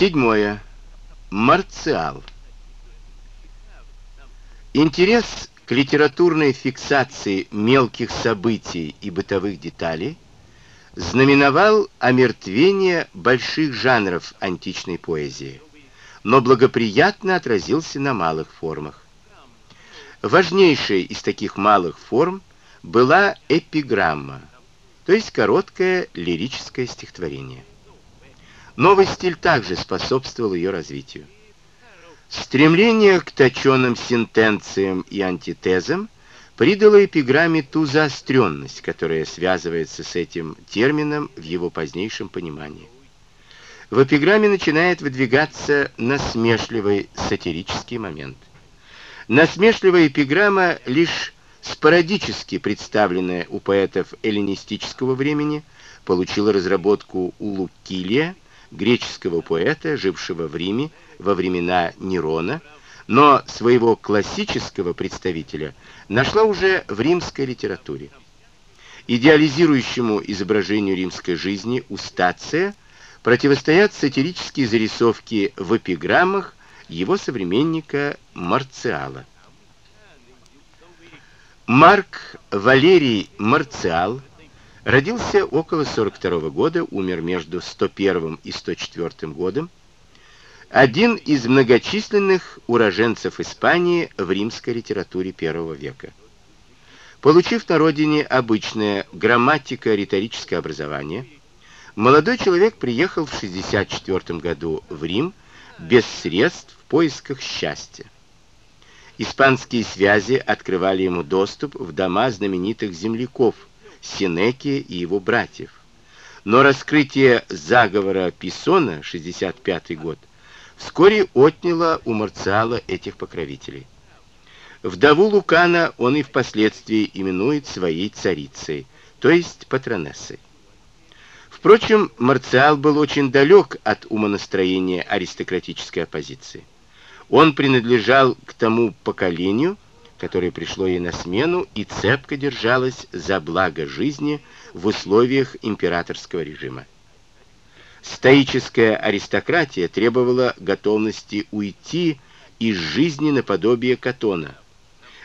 Седьмое. Марциал. Интерес к литературной фиксации мелких событий и бытовых деталей знаменовал омертвение больших жанров античной поэзии, но благоприятно отразился на малых формах. Важнейшей из таких малых форм была эпиграмма, то есть короткое лирическое стихотворение. Новый стиль также способствовал ее развитию. Стремление к точенным сентенциям и антитезам придало эпиграмме ту заостренность, которая связывается с этим термином в его позднейшем понимании. В эпиграмме начинает выдвигаться насмешливый сатирический момент. Насмешливая эпиграмма лишь спорадически представленная у поэтов эллинистического времени, получила разработку у Лукилия, греческого поэта, жившего в Риме во времена Нерона, но своего классического представителя нашла уже в римской литературе. Идеализирующему изображению римской жизни у Стация противостоят сатирические зарисовки в эпиграммах его современника Марциала. Марк Валерий Марциал родился около 42 года, умер между 101 и 104 годом. Один из многочисленных уроженцев Испании в римской литературе первого века. Получив на родине обычное грамматико-риторическое образование, молодой человек приехал в 64 году в Рим без средств в поисках счастья. Испанские связи открывали ему доступ в дома знаменитых земляков Синеки и его братьев. Но раскрытие заговора Писона, 65 год, вскоре отняло у Марциала этих покровителей. Вдову Лукана он и впоследствии именует своей царицей, то есть патронессой. Впрочем, Марциал был очень далек от умонастроения аристократической оппозиции. Он принадлежал к тому поколению, которое пришло ей на смену и цепко держалось за благо жизни в условиях императорского режима. Стоическая аристократия требовала готовности уйти из жизни наподобие Катона.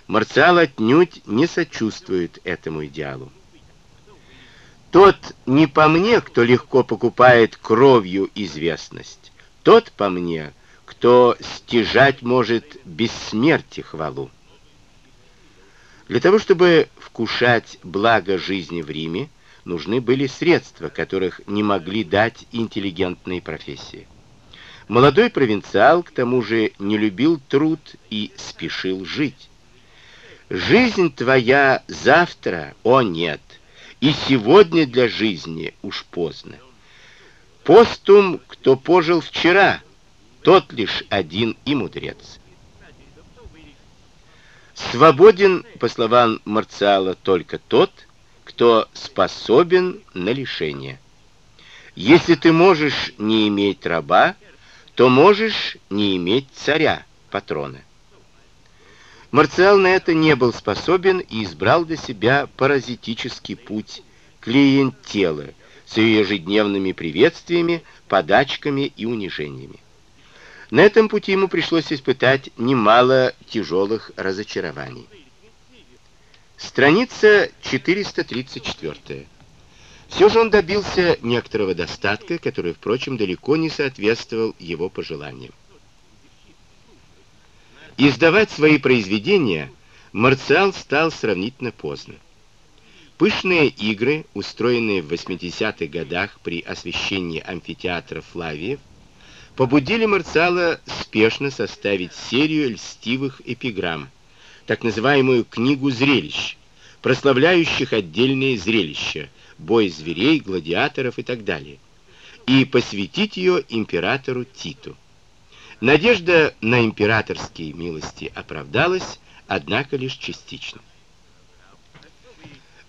Марциал отнюдь не сочувствует этому идеалу. Тот не по мне, кто легко покупает кровью известность, тот по мне — кто стяжать может бессмертие хвалу. Для того, чтобы вкушать благо жизни в Риме, нужны были средства, которых не могли дать интеллигентные профессии. Молодой провинциал, к тому же, не любил труд и спешил жить. Жизнь твоя завтра, о нет, и сегодня для жизни уж поздно. Постум, кто пожил вчера, тот лишь один и мудрец. Свободен, по словам Марциала, только тот, кто способен на лишение. Если ты можешь не иметь раба, то можешь не иметь царя, патрона. Марциал на это не был способен и избрал для себя паразитический путь клиентелы с ее ежедневными приветствиями, подачками и унижениями. На этом пути ему пришлось испытать немало тяжелых разочарований. Страница 434. Все же он добился некоторого достатка, который, впрочем, далеко не соответствовал его пожеланиям. Издавать свои произведения Марциал стал сравнительно поздно. Пышные игры, устроенные в 80-х годах при освещении амфитеатра Флавиев, побудили Марциала спешно составить серию льстивых эпиграмм, так называемую «книгу зрелищ», прославляющих отдельные зрелища, бой зверей, гладиаторов и так далее, и посвятить ее императору Титу. Надежда на императорские милости оправдалась, однако лишь частично.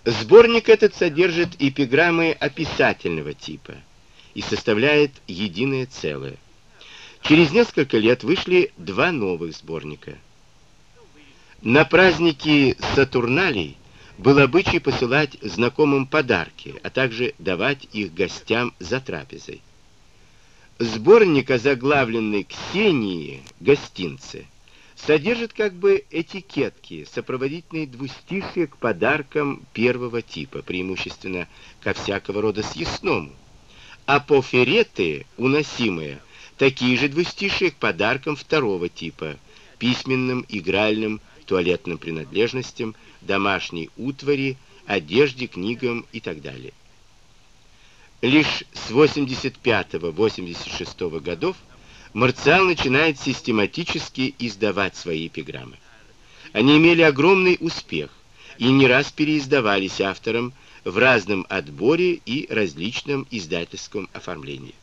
Сборник этот содержит эпиграммы описательного типа и составляет единое целое. Через несколько лет вышли два новых сборника. На праздники Сатурналей был обычай посылать знакомым подарки, а также давать их гостям за трапезой. Сборник, озаглавленный «Ксении. Гостинцы», содержит как бы этикетки, сопроводительные двустишие к подаркам первого типа, преимущественно ко всякого рода съестному, а пофереты, уносимые, такие же двустишие к подаркам второго типа, письменным, игральным, туалетным принадлежностям, домашней утвари, одежде, книгам и так далее. Лишь с 85-86 годов Марциал начинает систематически издавать свои эпиграммы. Они имели огромный успех и не раз переиздавались автором в разном отборе и различном издательском оформлении.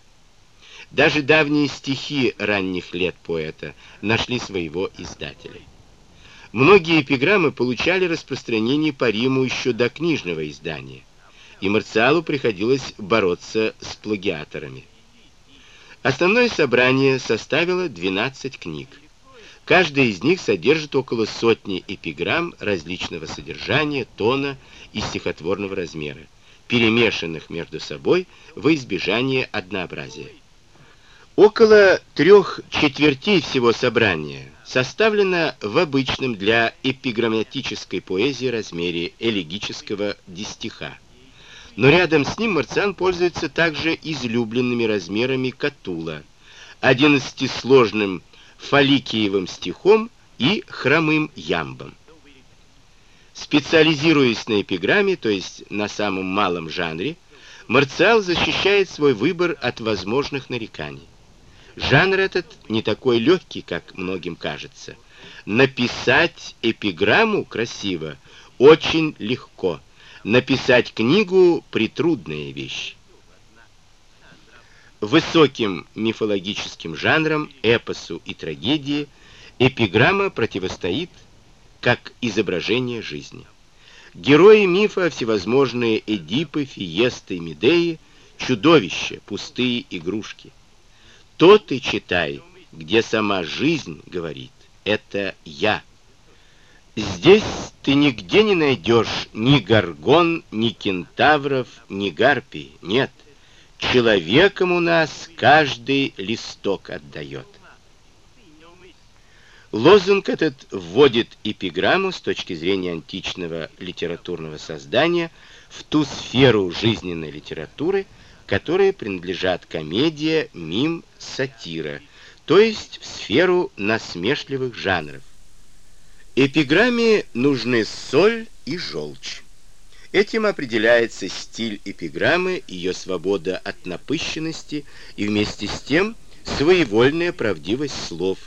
Даже давние стихи ранних лет поэта нашли своего издателя. Многие эпиграммы получали распространение по Риму еще до книжного издания – и Марциалу приходилось бороться с плагиаторами. Основное собрание составило 12 книг. Каждая из них содержит около сотни эпиграмм различного содержания, тона и стихотворного размера, перемешанных между собой во избежание однообразия. Около трех четвертей всего собрания составлено в обычном для эпиграмматической поэзии размере элегического дистиха. Но рядом с ним Марциан пользуется также излюбленными размерами Катула, одиннадцатисложным фаликиевым стихом и хромым ямбом. Специализируясь на эпиграмме, то есть на самом малом жанре, Марциал защищает свой выбор от возможных нареканий. Жанр этот не такой легкий, как многим кажется. Написать эпиграмму красиво очень легко – Написать книгу — притрудная вещь. Высоким мифологическим жанрам, эпосу и трагедии эпиграмма противостоит как изображение жизни. Герои мифа, всевозможные Эдипы, Фиесты, Медеи, чудовища, пустые игрушки. То ты читай, где сама жизнь говорит, это я. Здесь ты нигде не найдешь ни горгон, ни кентавров, ни гарпий. Нет, человеком у нас каждый листок отдает. Лозунг этот вводит эпиграмму с точки зрения античного литературного создания в ту сферу жизненной литературы, которой принадлежат комедия, мим, сатира, то есть в сферу насмешливых жанров. Эпиграмме нужны соль и желчь. Этим определяется стиль эпиграммы, ее свобода от напыщенности и вместе с тем своевольная правдивость слов,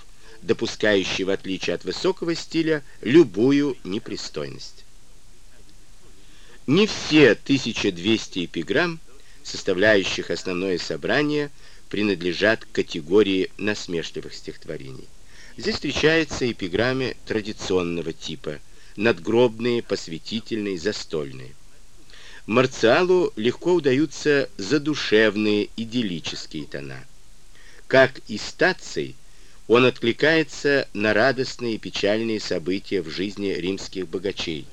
допускающая, в отличие от высокого стиля, любую непристойность. Не все 1200 эпиграмм, составляющих основное собрание, принадлежат к категории насмешливых стихотворений. Здесь встречаются эпиграммы традиционного типа, надгробные, посвятительные, застольные. Марциалу легко удаются задушевные, идиллические тона. Как и стаций, он откликается на радостные и печальные события в жизни римских богачей,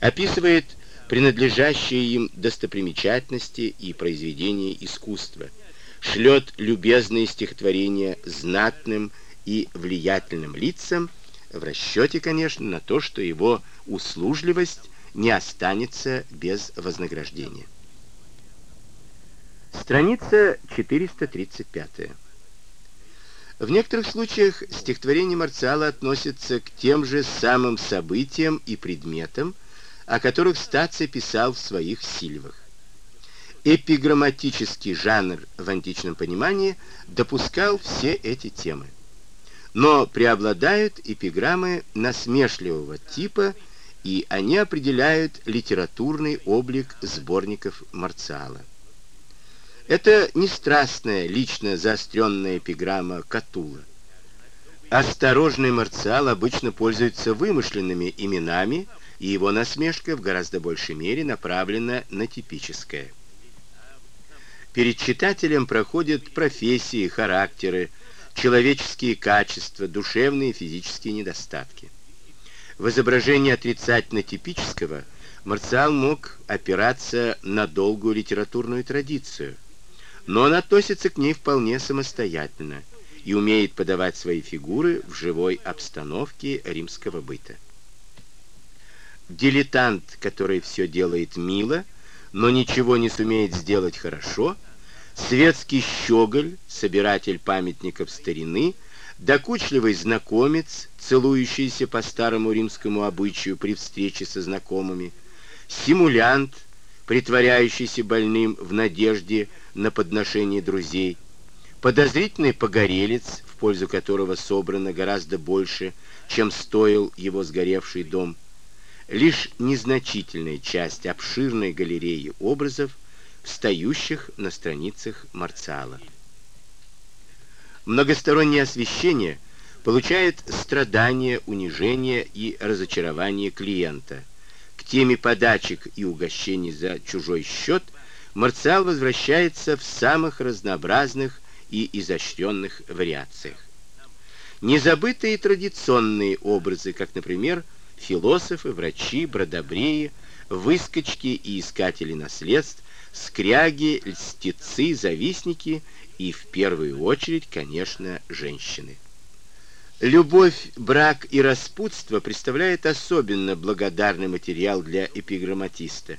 описывает принадлежащие им достопримечательности и произведения искусства, шлет любезные стихотворения знатным и влиятельным лицам в расчете, конечно, на то, что его услужливость не останется без вознаграждения. Страница 435. В некоторых случаях стихотворение Марциала относится к тем же самым событиям и предметам, о которых Стаций писал в своих сильвах. Эпиграмматический жанр в античном понимании допускал все эти темы но преобладают эпиграммы насмешливого типа, и они определяют литературный облик сборников Марциала. Это не страстная, лично заостренная эпиграмма Катула. Осторожный Марциал обычно пользуется вымышленными именами, и его насмешка в гораздо большей мере направлена на типическое. Перед читателем проходят профессии, характеры, человеческие качества, душевные и физические недостатки. В изображении отрицательно-типического Марциал мог опираться на долгую литературную традицию, но он относится к ней вполне самостоятельно и умеет подавать свои фигуры в живой обстановке римского быта. Дилетант, который все делает мило, но ничего не сумеет сделать хорошо, светский щеголь, собиратель памятников старины, докучливый знакомец, целующийся по старому римскому обычаю при встрече со знакомыми, симулянт, притворяющийся больным в надежде на подношение друзей, подозрительный погорелец, в пользу которого собрано гораздо больше, чем стоил его сгоревший дом, лишь незначительная часть обширной галереи образов, встающих на страницах Марциала. Многостороннее освещение получает страдания, унижение и разочарование клиента. К теме подачек и угощений за чужой счет Марциал возвращается в самых разнообразных и изощренных вариациях. Незабытые традиционные образы, как, например, философы, врачи, бродобреи, выскочки и искатели наследств, скряги, льстецы, завистники и, в первую очередь, конечно, женщины. Любовь, брак и распутство представляют особенно благодарный материал для эпиграмматиста,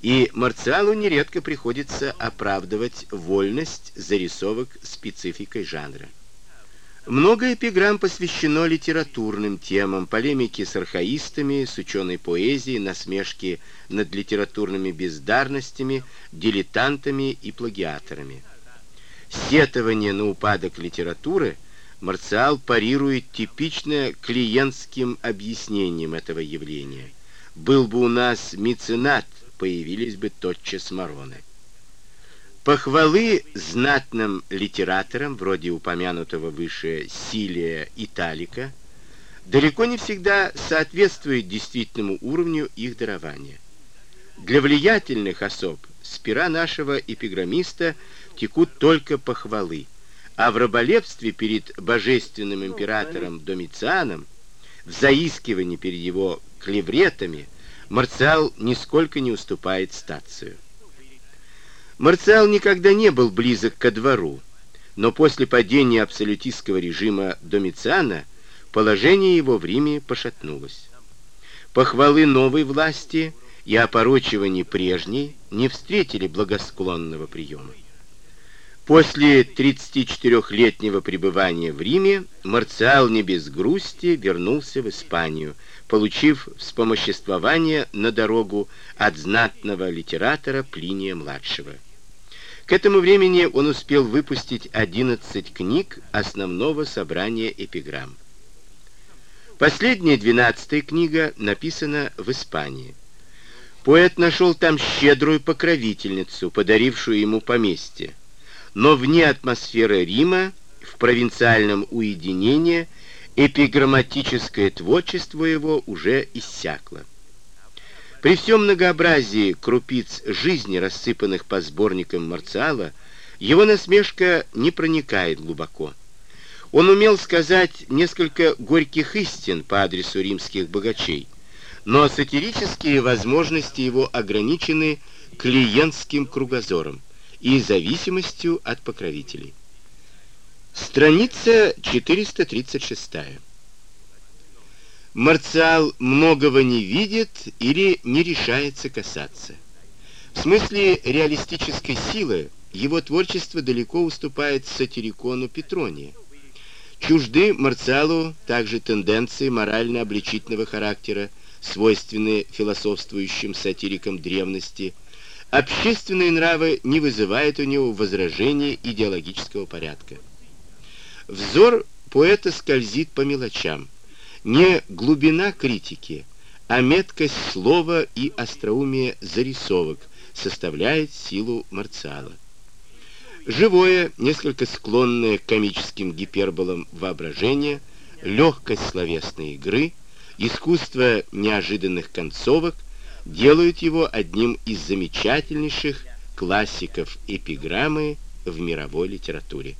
и Марциалу нередко приходится оправдывать вольность зарисовок спецификой жанра. Много эпиграмм посвящено литературным темам, полемике с архаистами, с ученой поэзией, насмешки над литературными бездарностями, дилетантами и плагиаторами. Сетование на упадок литературы Марциал парирует типично клиентским объяснением этого явления. Был бы у нас меценат, появились бы тотчас мороны. Похвалы знатным литераторам, вроде упомянутого выше Силия Италика, далеко не всегда соответствуют действительному уровню их дарования. Для влиятельных особ с пера нашего эпиграммиста текут только похвалы, а в раболепстве перед божественным императором Домицианом, в заискивании перед его клевретами, Марциал нисколько не уступает стацию. Марциал никогда не был близок ко двору, но после падения абсолютистского режима Домициана положение его в Риме пошатнулось. Похвалы новой власти и опорочивание прежней не встретили благосклонного приема. После 34-летнего пребывания в Риме Марциал не без грусти вернулся в Испанию, получив вспомоществование на дорогу от знатного литератора Плиния-младшего. К этому времени он успел выпустить 11 книг основного собрания эпиграмм. Последняя, двенадцатая книга, написана в Испании. Поэт нашел там щедрую покровительницу, подарившую ему поместье. Но вне атмосферы Рима, в провинциальном уединении, эпиграмматическое творчество его уже иссякло. При всем многообразии крупиц жизни, рассыпанных по сборникам Марциала, его насмешка не проникает глубоко. Он умел сказать несколько горьких истин по адресу римских богачей, но сатирические возможности его ограничены клиентским кругозором и зависимостью от покровителей. Страница 436. Марциал многого не видит или не решается касаться. В смысле реалистической силы его творчество далеко уступает сатирикону Петрония. Чужды Марциалу также тенденции морально-обличительного характера, свойственные философствующим сатирикам древности. Общественные нравы не вызывают у него возражения идеологического порядка. Взор поэта скользит по мелочам – не глубина критики, а меткость слова и остроумие зарисовок составляет силу Марциала. Живое, несколько склонное к комическим гиперболам воображение, легкость словесной игры, искусство неожиданных концовок делают его одним из замечательнейших классиков эпиграммы в мировой литературе.